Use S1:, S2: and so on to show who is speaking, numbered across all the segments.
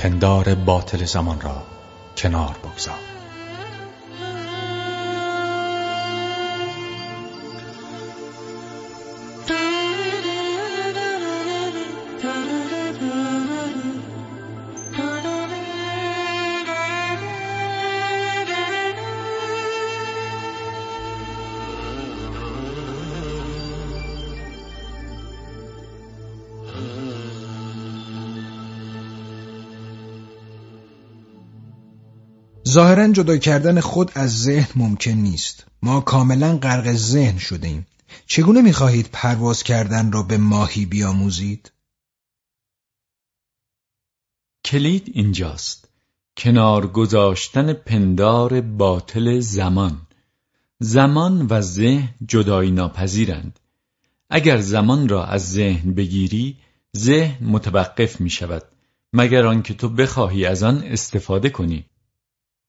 S1: پندار باطل زمان را کنار بگذار.
S2: ظاهرا جدا کردن خود از ذهن ممکن نیست. ما کاملا غرق ذهن شده ایم. چگونه می‌خواهید پرواز کردن را به ماهی بیاموزید؟
S3: کلید اینجاست. کنار گذاشتن پندار باطل زمان. زمان و ذهن جدایی ناپذیرند. اگر زمان را از ذهن بگیری، ذهن متوقف می شود. مگر آنکه تو بخواهی از آن استفاده کنی.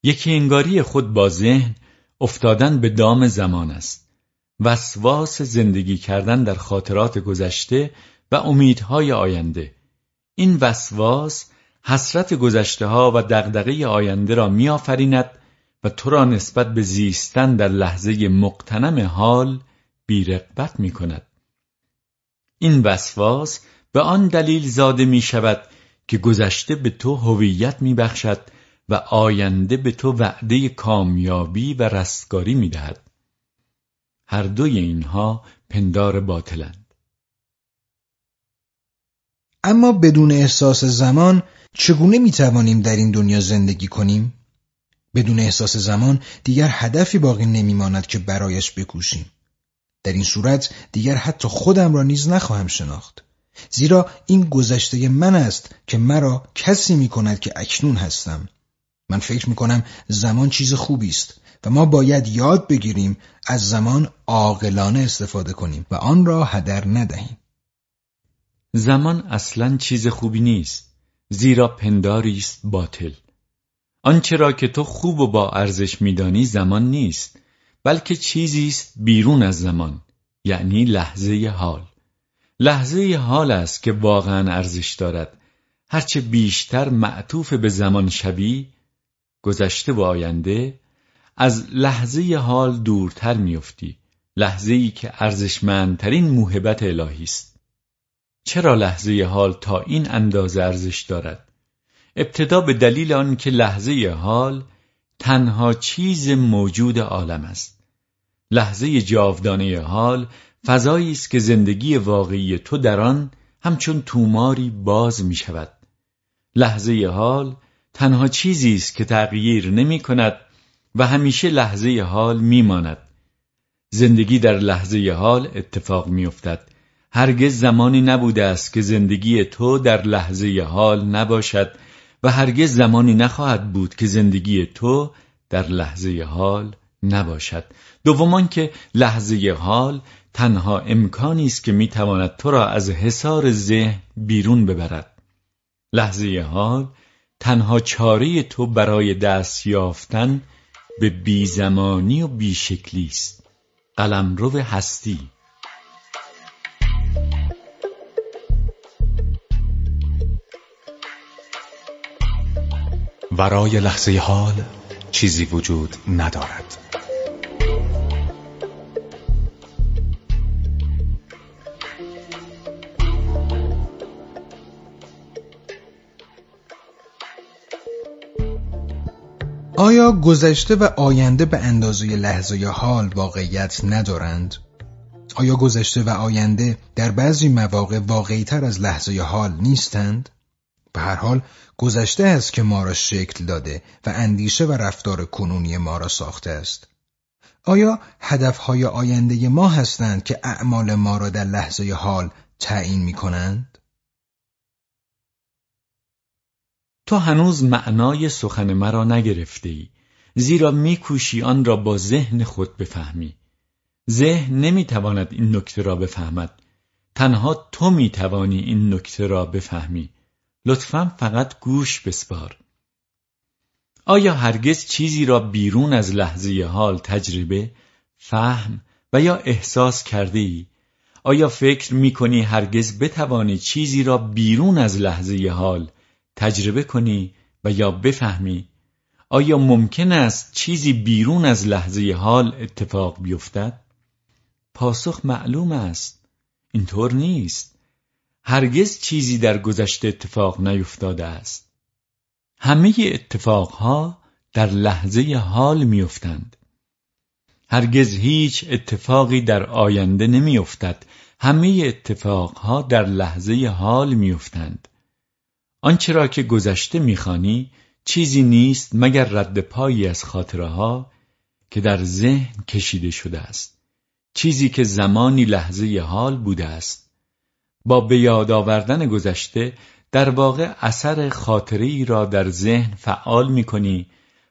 S3: یکی انگاری خود با ذهن افتادن به دام زمان است وسواس زندگی کردن در خاطرات گذشته و امیدهای آینده این وسواس حسرت گذشته ها و دغدغه آینده را میآفریند و تو را نسبت به زیستن در لحظه مقتنم حال بیرقبت می کند. این وسواس به آن دلیل زاده می شود که گذشته به تو هویت می بخشد و آینده به تو وعده کامیابی و رستگاری می‌دهد. هر دوی اینها پندار باطلند.
S2: اما بدون احساس زمان چگونه می‌توانیم در این دنیا زندگی کنیم؟ بدون احساس زمان دیگر هدفی باقی نمیماند که برایش بکوشیم. در این صورت دیگر حتی خودم را نیز نخواهم شناخت. زیرا این گذشته من است که مرا کسی می کند که اکنون هستم. من فکر می‌کنم زمان چیز خوبی است و ما باید یاد بگیریم از زمان عاقلانه استفاده کنیم و آن را هدر ندهیم.
S3: زمان اصلا چیز خوبی نیست زیرا پنداری است باطل. آنچه را که تو خوب و با ارزش میدانی زمان نیست بلکه چیزی است بیرون از زمان یعنی لحظه حال. لحظه حال است که واقعا ارزش دارد هرچه بیشتر معطوف به زمان شوی گذشته و آینده از لحظه حال دورتر میافتی. لحظه ای که ارزشمندترین موهبت الهی است. چرا لحظه حال تا این اندازه ارزش دارد؟ ابتدا به دلیل آنکه لحظه حال تنها چیز موجود عالم است. لحظه جاودانه حال فضایی است که زندگی واقعی تو در آن همچون توماری باز می شود لحظه حال تنها چیزی است که تغییر نمی کند و همیشه لحظه حال میماند زندگی در لحظه حال اتفاق میافتد هرگز زمانی نبوده است که زندگی تو در لحظه حال نباشد و هرگز زمانی نخواهد بود که زندگی تو در لحظه حال نباشد. دومان که لحظه حال تنها امکانی است که می‌تواند تو را از حصار ذهن بیرون ببرد. لحظه حال تنها چاره تو برای دست یافتن به بیزمانی و بیشکلی است. قلمرو هستی.
S1: ورای لحظه حال چیزی وجود ندارد.
S2: آیا گذشته و آینده به اندازه لحظه حال واقعیت ندارند؟ آیا گذشته و آینده در بعضی مواقع واقعیتر از لحظه حال نیستند؟ به هر حال گذشته است که ما را شکل داده و اندیشه و رفتار کنونی ما را ساخته است. آیا هدفهای آینده ما هستند که اعمال ما را در لحظه حال تعیین می کنند؟
S3: تو هنوز معنای سخن مرا نگرفته ای زیرا میکوشی آن را با ذهن خود بفهمی. ذهن نمی‌تواند این نکته را بفهمد. تنها تو می‌توانی این نکته را بفهمی. لطفا فقط گوش بسپار. آیا هرگز چیزی را بیرون از لحظه حال تجربه، فهم و یا احساس کرده ای؟ آیا فکر می کنی هرگز بتوانی چیزی را بیرون از لحظه حال تجربه کنی و یا بفهمی آیا ممکن است چیزی بیرون از لحظه حال اتفاق بیفتد؟ پاسخ معلوم است. اینطور نیست. هرگز چیزی در گذشته اتفاق نیفتاده است. همه اتفاقها در لحظه حال میافتند. هرگز هیچ اتفاقی در آینده نمیافتد. همه اتفاقها در لحظه حال میافتند. آنچه را که گذشته می‌خوانی چیزی نیست مگر رد پایی از خاطره ها که در ذهن کشیده شده است. چیزی که زمانی لحظه حال بوده است. با به یاد آوردن گذشته در واقع اثر خاطره ای را در ذهن فعال می کنی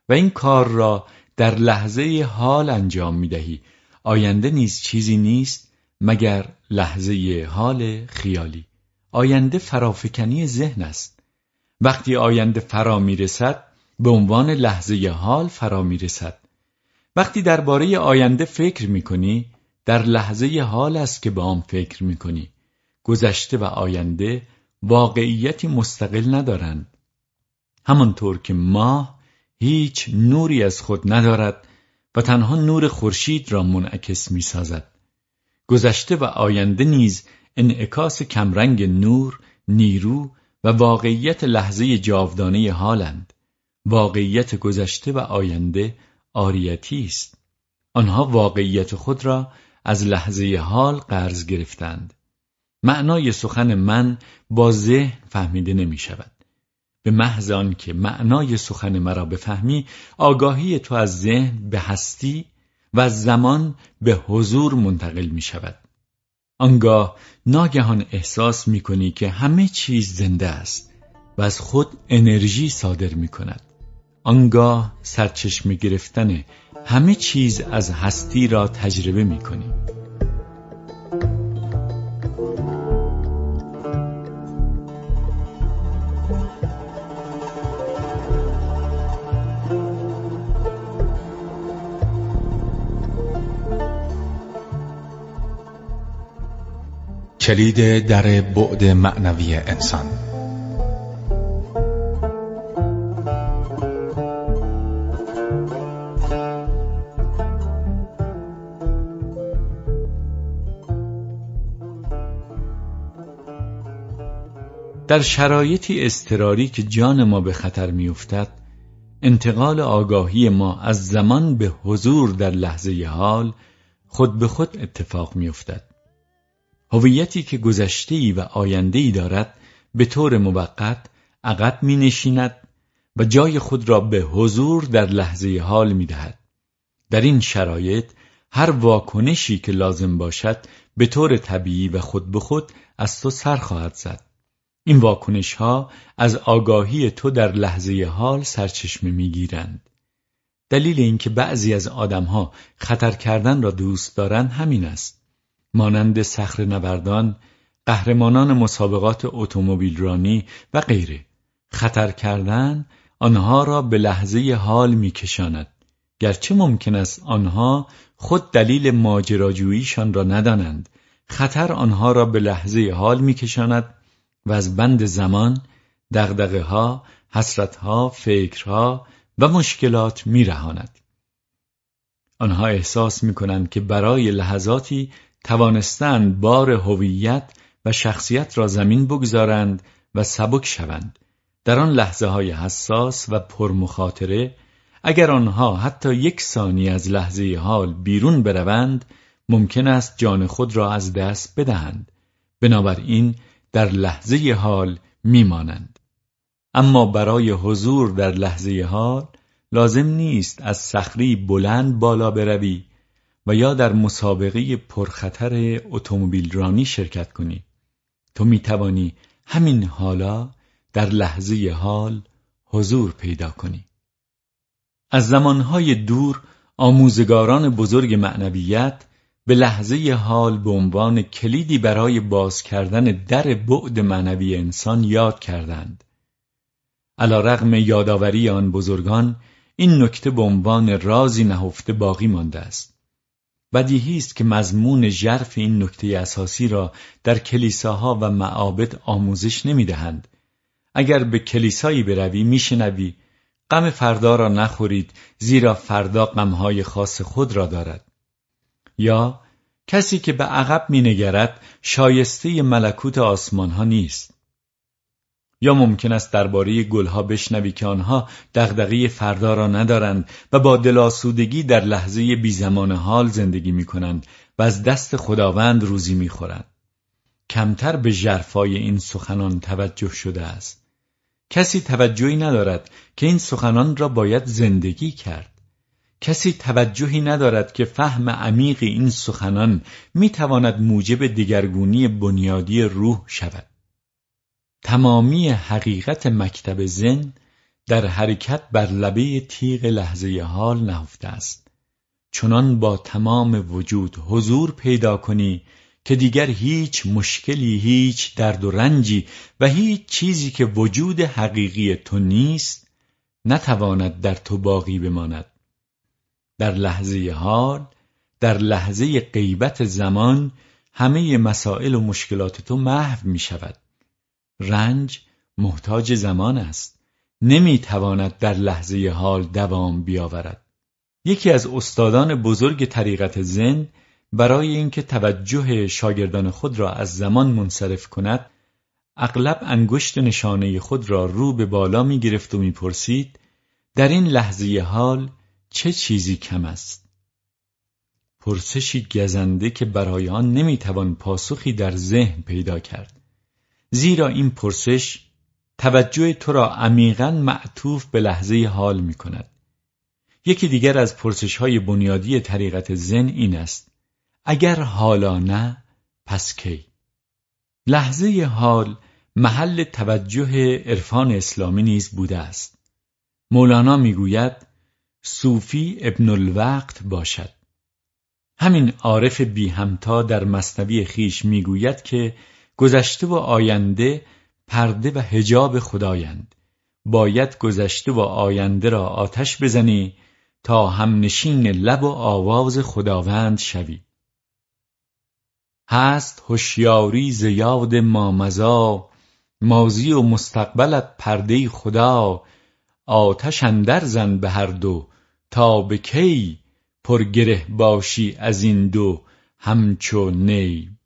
S3: و این کار را در لحظه حال انجام می دهی آینده نیز چیزی نیست مگر لحظه حال خیالی. آینده فرافکنی ذهن است. وقتی آینده فرا می رسد به عنوان لحظه حال فرا می رسد وقتی درباره آینده فکر می کنی در لحظه حال است که به آن فکر می کنی گذشته و آینده واقعیتی مستقل ندارند. همانطور که ماه هیچ نوری از خود ندارد و تنها نور خورشید را منعکس می سازد. گذشته و آینده نیز انعکاس کمرنگ نور، نیرو و واقعیت لحظه جاودانه حالند. واقعیت گذشته و آینده آریتی است. آنها واقعیت خود را از لحظه حال قرض گرفتند. معنای سخن من با ذهن فهمیده نمی شود. به محض که معنای سخن مرا بفهمی آگاهی تو از ذهن به هستی و زمان به حضور منتقل می شود. آنگاه ناگهان احساس می کنی که همه چیز زنده است و از خود انرژی صادر می کند. آنگاه سرچشمه گرفتن همه چیز از هستی را تجربه می کنی.
S1: کلید در بعد معنوی انسان.
S3: در شرایطی اضطراری که جان ما به خطر میافتد انتقال آگاهی ما از زمان به حضور در لحظه حال خود به خود اتفاق میافتد. هویتی که گذشته و آینده دارد به طور موقت عقب می نشیند و جای خود را به حضور در لحظه حال می دهد. در این شرایط هر واکنشی که لازم باشد به طور طبیعی و خود به خود از تو سر خواهد زد. این واکنش ها از آگاهی تو در لحظه حال سرچشمه می گیرند. دلیل اینکه بعضی از آدمها خطر کردن را دوست دارند همین است. مانند سخر نوردان، قهرمانان مسابقات اتومبیل رانی و غیره. خطر کردن آنها را به لحظه حال میکشاند. گرچه ممکن است آنها خود دلیل ماجراجوییشان را ندانند خطر آنها را به لحظه حال میکشاند و از بند زمان دغدغه ها حسرت ها فکرها و مشکلات میرهاند. آنها احساس می‌کنند که برای لحظاتی توانستند بار هویت و شخصیت را زمین بگذارند و سبک شوند. در آن لحظه های حساس و پرمخاطره اگر آنها حتی یک ثانی از لحظه حال بیرون بروند ممکن است جان خود را از دست بدهند. بنابراین در لحظه حال میمانند. اما برای حضور در لحظه حال لازم نیست از صخری بلند بالا بروی و یا در مسابقه پرخطر اتومبیل رانی شرکت کنی. تو می توانی همین حالا در لحظه حال حضور پیدا کنی. از زمانهای دور آموزگاران بزرگ معنویت به لحظه حال به عنوان کلیدی برای باز کردن در بعد معنوی انسان یاد کردند. علا رغم یادآوری آن بزرگان این نکته به عنوان رازی نهفته باقی مانده است. بدیهی است که مضمون ژرف این نکته اساسی را در کلیساها و معابد آموزش نمی‌دهند. اگر به کلیسایی بروی میشنوی غم فردا را نخورید زیرا فردا غمهای خاص خود را دارد. یا کسی که به عقب مینگرد شایسته ملکوت آسمان ها نیست. یا ممکن است درباره گلها بشنوی که آنها دغدغه فردا را ندارند و با دلاسودگی در لحظه بیزمان حال زندگی می کنند و از دست خداوند روزی می خورند. کمتر به جرفای این سخنان توجه شده است. کسی توجهی ندارد که این سخنان را باید زندگی کرد. کسی توجهی ندارد که فهم عمیق این سخنان می تواند موجب دگرگونی بنیادی روح شود. تمامی حقیقت مکتب زن در حرکت بر لبه تیغ لحظه حال نهفته است. چنان با تمام وجود حضور پیدا کنی که دیگر هیچ مشکلی هیچ درد و رنجی و هیچ چیزی که وجود حقیقی تو نیست نتواند در تو باقی بماند. در لحظه حال در لحظه غیبت زمان همه مسائل و مشکلات تو محو می شود رنج محتاج زمان است. نمی‌تواند در لحظه حال دوام بیاورد. یکی از استادان بزرگ طریقت زن برای اینکه توجه شاگردان خود را از زمان منصرف کند اغلب انگشت نشانه خود را رو به بالا می گرفت و می پرسید در این لحظه حال چه چیزی کم است؟ پرسشی گزنده که برای آن نمی‌توان پاسخی در ذهن پیدا کرد. زیرا این پرسش توجه تو را عمیقا معطوف به لحظه حال می کند. یکی دیگر از پرسش های بنیادی طریقت زن این است اگر حالا نه پس کی؟ لحظه حال محل توجه عرفان اسلامی نیز بوده است. مولانا می‌گوید صوفی ابن الوقت باشد. همین عارف بی همتا در مصنوی خیش می‌گوید که گذشته و آینده پرده و هجاب خدایند. باید گذشته و آینده را آتش بزنی تا همنشین لب و آواز خداوند شوی. هست هوشیاری زیاد مامزا مازی و مستقبلت پرده خدا. آتش اندر زن به هر دو تا به کی پرگره باشی از این دو همچو نی.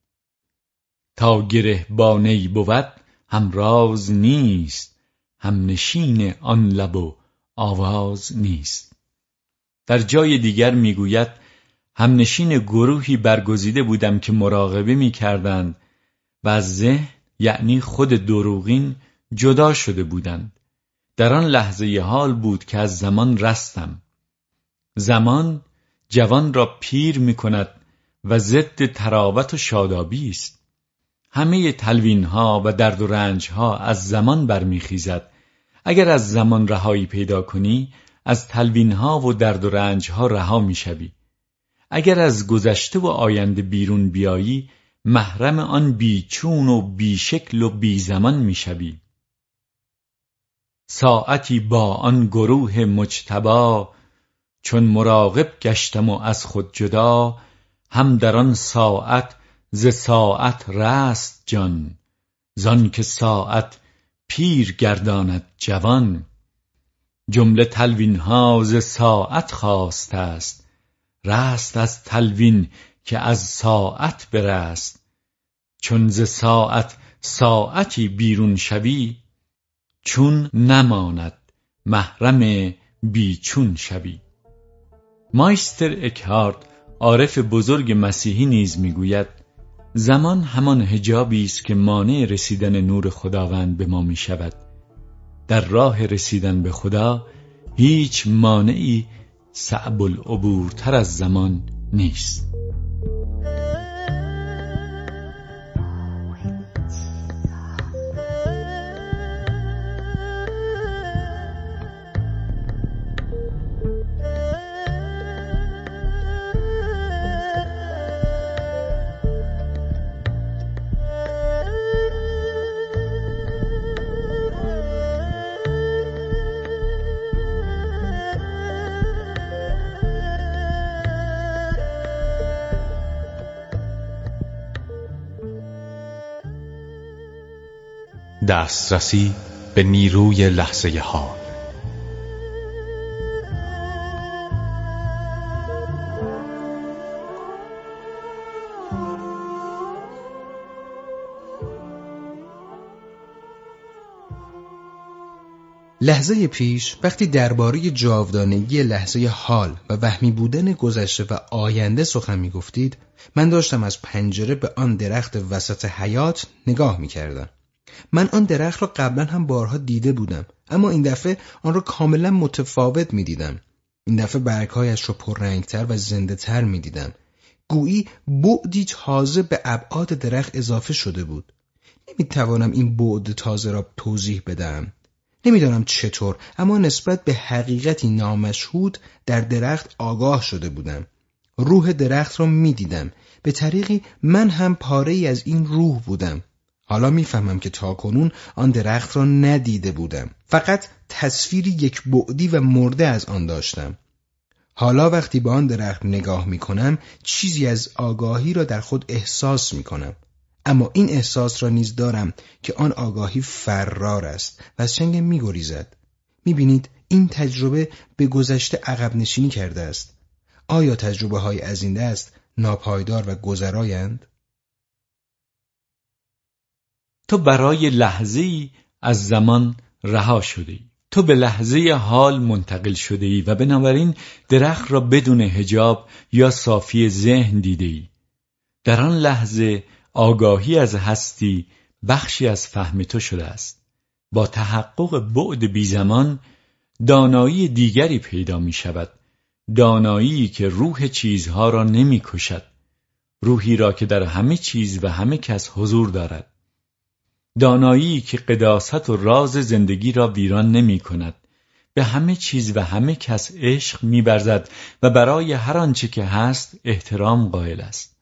S3: تا گره با نی بود هم راز نیست هم نشین آن لب و آواز نیست. در جای دیگر می‌گوید هم نشین گروهی برگزیده بودم که مراقبه می‌کردند و از ذهن یعنی خود دروغین جدا شده بودند. در آن لحظه حال بود که از زمان رستم. زمان جوان را پیر می کند و ضد تراوت و شادابی است. همه تلوین ها و درد و رنج ها از زمان برمیخیزد. اگر از زمان رهایی پیدا کنی از تلوین ها و درد و رنج ها رها می‌شوی. اگر از گذشته و آینده بیرون بیایی محرم آن بیچون و بیشکل و بی زمان می‌شوی. ساعتی با آن گروه مجتبا چون مراقب گشتم و از خود جدا هم در آن ساعت ز ساعت رست جان زان که ساعت پیر گرداند جوان. جمله تلوین ها ز ساعت خواست است رست از تلوین که از ساعت برست. چون ز ساعت ساعتی بیرون شوی چون نماند محرم بیچون شوی. مایستر اکهارد عارف بزرگ مسیحی نیز می‌گوید زمان همان هجابی است که مانع رسیدن نور خداوند به ما می شود در راه رسیدن به خدا هیچ مانعی صعب العبور از زمان نیست.
S1: دسترسی به نیروی لحظه حال
S2: لحظه پیش وقتی درباره جاودانگی لحظه حال و وهمی بودن گذشته و آینده سخن می گفتید من داشتم از پنجره به آن درخت وسط حیات نگاه می کردم. من آن درخت را قبلا هم بارها دیده بودم اما این دفعه آن را کاملا متفاوت می دیدم. این دفعه برگهایش را پررنگتر و زنده تر می دیدم. گویی بعدی تازه به ابعاد درخت اضافه شده بود. نمی توانم این بعد تازه را توضیح بدم. نمی‌دانم چطور اما نسبت به حقیقتی نامشهود در درخت آگاه شده بودم. روح درخت را می‌دیدم. به طریقی من هم پاره ای از این روح بودم. حالا می‌فهمم که تاکنون آن درخت را ندیده بودم. فقط تصویری یک بعدی و مرده از آن داشتم. حالا وقتی به آن درخت نگاه می کنم چیزی از آگاهی را در خود احساس می کنم. اما این احساس را نیز دارم که آن آگاهی فرار است و از چنگ می گریزد. می بینید این تجربه به گذشته عقب نشینی کرده است. آیا تجربه های از این دست ناپایدار و گذرایند؟
S3: تو برای لحظه ای از زمان رها شده ای. تو به لحظه حال منتقل شده ای و بنابراین درخت را بدون هجاب یا صافی ذهن دیده ای. در آن لحظه آگاهی از هستی بخشی از فهم تو شده است. با تحقق بعد بی زمان دانایی دیگری پیدا می شود. دانایی که روح چیزها را نمی کشد. روحی را که در همه چیز و همه کس حضور دارد. دانایی که قداست و راز زندگی را ویران نمی کند. به همه چیز و همه کس عشق میبرزد و برای هر آنچه که هست احترام قائل است.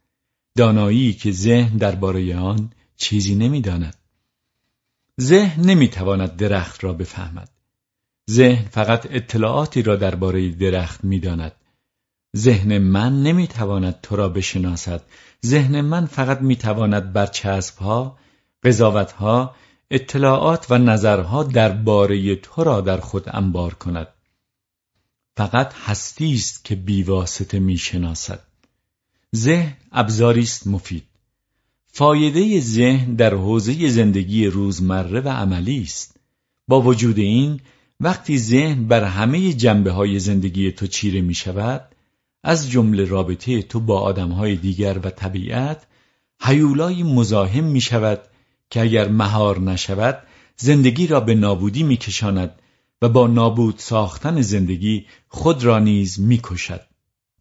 S3: دانایی که ذهن درباره آن چیزی نمی‌داند ذهن نمی‌تواند درخت را بفهمد. ذهن فقط اطلاعاتی را درباره درخت می‌داند ذهن من نمی‌تواند تو را بشناسد. ذهن من فقط می‌تواند بر ها قضاوتها اطلاعات و نظرها درباره تو را در خود انبار کند. فقط هستی است که بیواسطه می‌شناسد. ذهن ابزاری است مفید. فایده ذهن در حوزه زندگی روزمره و عملی است. با وجود این وقتی ذهن بر همه جنبه های زندگی تو چیره می شود از جمله رابطه تو با آدم های دیگر و طبیعت هیولای مزاحم می شود که اگر مهار نشود زندگی را به نابودی میکشاند و با نابود ساختن زندگی خود را نیز می‌کشد.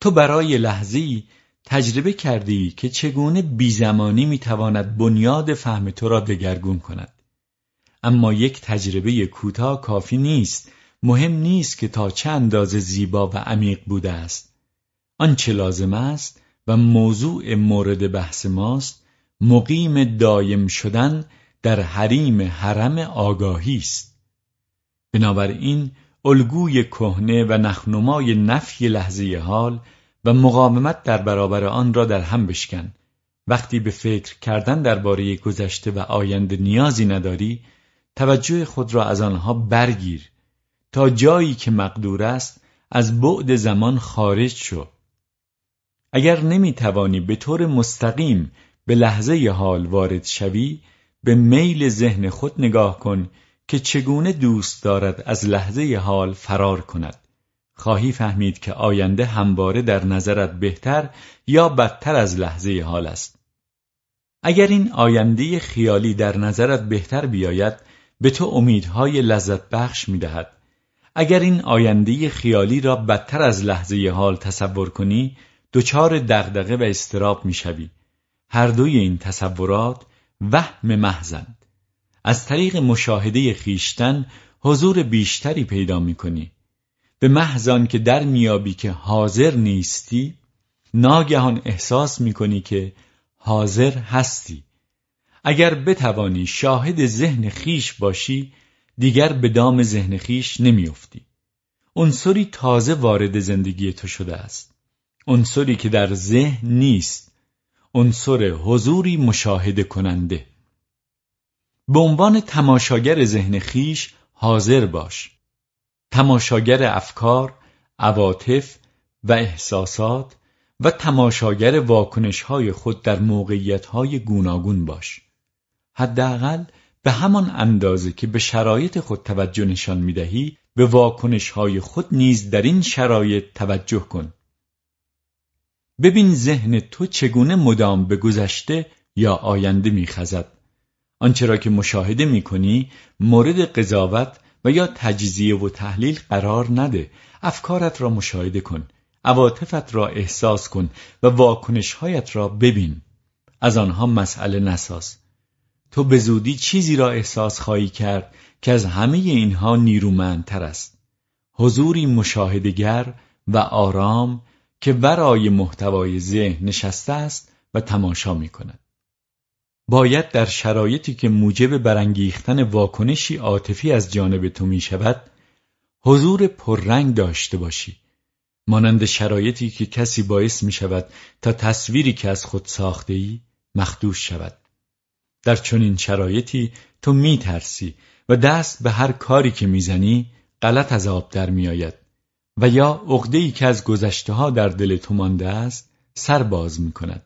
S3: تو برای لحظی تجربه کردی که چگونه بیزمانی می‌تواند بنیاد فهم تو را دگرگون کند. اما یک تجربه کوتاه کافی نیست. مهم نیست که تا چه اندازه زیبا و عمیق بوده است. آنچه لازم است و موضوع مورد بحث ماست مقیم دایم شدن در حریم حرم آگاهی است. بنابراین الگوی کهنه و نخنمای نفی لحظه حال و مقاومت در برابر آن را در هم بشکن. وقتی به فکر کردن درباره گذشته و آینده نیازی نداری توجه خود را از آنها برگیر. تا جایی که مقدور است از بعد زمان خارج شو. اگر نمی توانی به طور مستقیم به لحظه حال وارد شوی به میل ذهن خود نگاه کن که چگونه دوست دارد از لحظه حال فرار کند خواهی فهمید که آینده همواره در نظرت بهتر یا بدتر از لحظه حال است اگر این آینده خیالی در نظرت بهتر بیاید به تو امیدهای لذت بخش می دهد. اگر این آینده خیالی را بدتر از لحظه حال تصور کنی دچار دغدغه و استراب می شوی. هر دوی این تصورات وهم محزند از طریق مشاهده خیشتن حضور بیشتری پیدا می‌کنی. به محضان که در میابی که حاضر نیستی ناگهان احساس می‌کنی که حاضر هستی. اگر بتوانی شاهد ذهن خیش باشی دیگر به دام ذهن خیش نمیافتی. عنصری تازه وارد زندگی تو شده است. عنصری که در ذهن نیست. عنصر حضوری مشاهده کننده. به عنوان تماشاگر ذهن خیش حاضر باش. تماشاگر افکار، عواطف و احساسات و تماشاگر واکنش های خود در موقعیت های گوناگون باش. حداقل به همان اندازه که به شرایط خود توجه نشان می‌دهی به واکنش های خود نیز در این شرایط توجه کن. ببین ذهن تو چگونه مدام به گذشته یا آینده میخزد. آنچه را که مشاهده می‌کنی مورد قضاوت و یا تجزیه و تحلیل قرار نده. افکارت را مشاهده کن عواطفت را احساس کن و واکنشهایت را ببین. از آنها مسئله نساز. تو به زودی چیزی را احساس خواهی کرد که از همه اینها نیرومندتر است. حضوری مشاهدگر و آرام که ورای محتوای ذهن نشسته است و تماشا می کند. باید در شرایطی که موجب برانگیختن واکنشی عاطفی از جانب تو می شود حضور پررنگ داشته باشی. مانند شرایطی که کسی باعث می شود تا تصویری که از خود ساخته ای مخدوش شود. در چنین شرایطی تو می ترسی و دست به هر کاری که می‌زنی غلط از آب در میآید. و یا ای که از گذشته ها در دل تو مانده است سر باز می کند.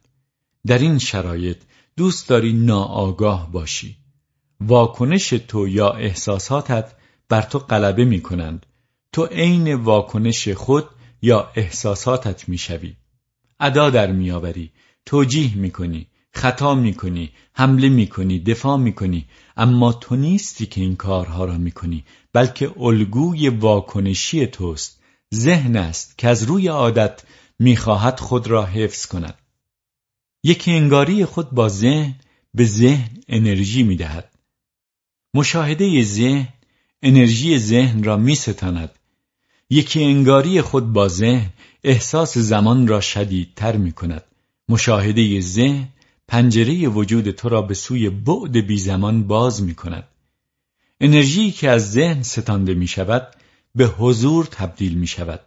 S3: در این شرایط دوست داری ناآگاه باشی. واکنش تو یا احساساتت بر تو غلبه می کنند تو عین واکنش خود یا احساساتت می‌شوی. ادا در میآوری. توجیه می‌کنی خطا می‌کنی حمله می‌کنی دفاع می‌کنی. اما تو نیستی که این کارها را می‌کنی بلکه الگوی واکنشی توست. ذهن است که از روی عادت می‌خواهد خود را حفظ کند. یک انگاری خود با ذهن به ذهن انرژی می‌دهد. مشاهده ذهن انرژی ذهن را میستاند. یکی انگاری خود با ذهن احساس زمان را شدیدتر می کند مشاهده ذهن پنجره وجود تو را به سوی بعد بی زمان باز می کند انرژی که از ذهن ستانده می شود به حضور تبدیل می شود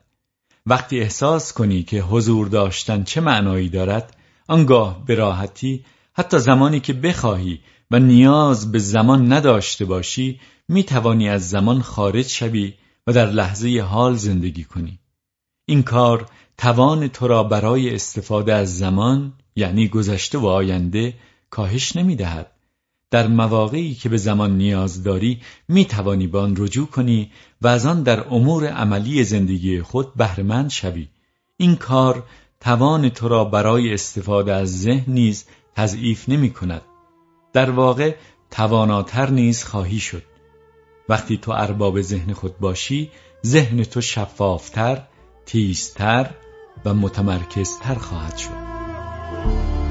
S3: وقتی احساس کنی که حضور داشتن چه معنایی دارد آنگاه به راحتی حتی زمانی که بخواهی و نیاز به زمان نداشته باشی می توانی از زمان خارج شوی و در لحظه حال زندگی کنی این کار توان تو را برای استفاده از زمان یعنی گذشته و آینده کاهش نمی دهد. در مواقعی که به زمان نیاز داری می توانی به آن رجوع کنی و از آن در امور عملی زندگی خود بهرهمند شوی. این کار توان تو را برای استفاده از ذهن نیز تضعیف نمی کند در واقع تواناتر نیز خواهی شد. وقتی تو ارباب ذهن خود باشی ذهن تو شفافتر، تیزتر و متمرکزتر خواهد شد.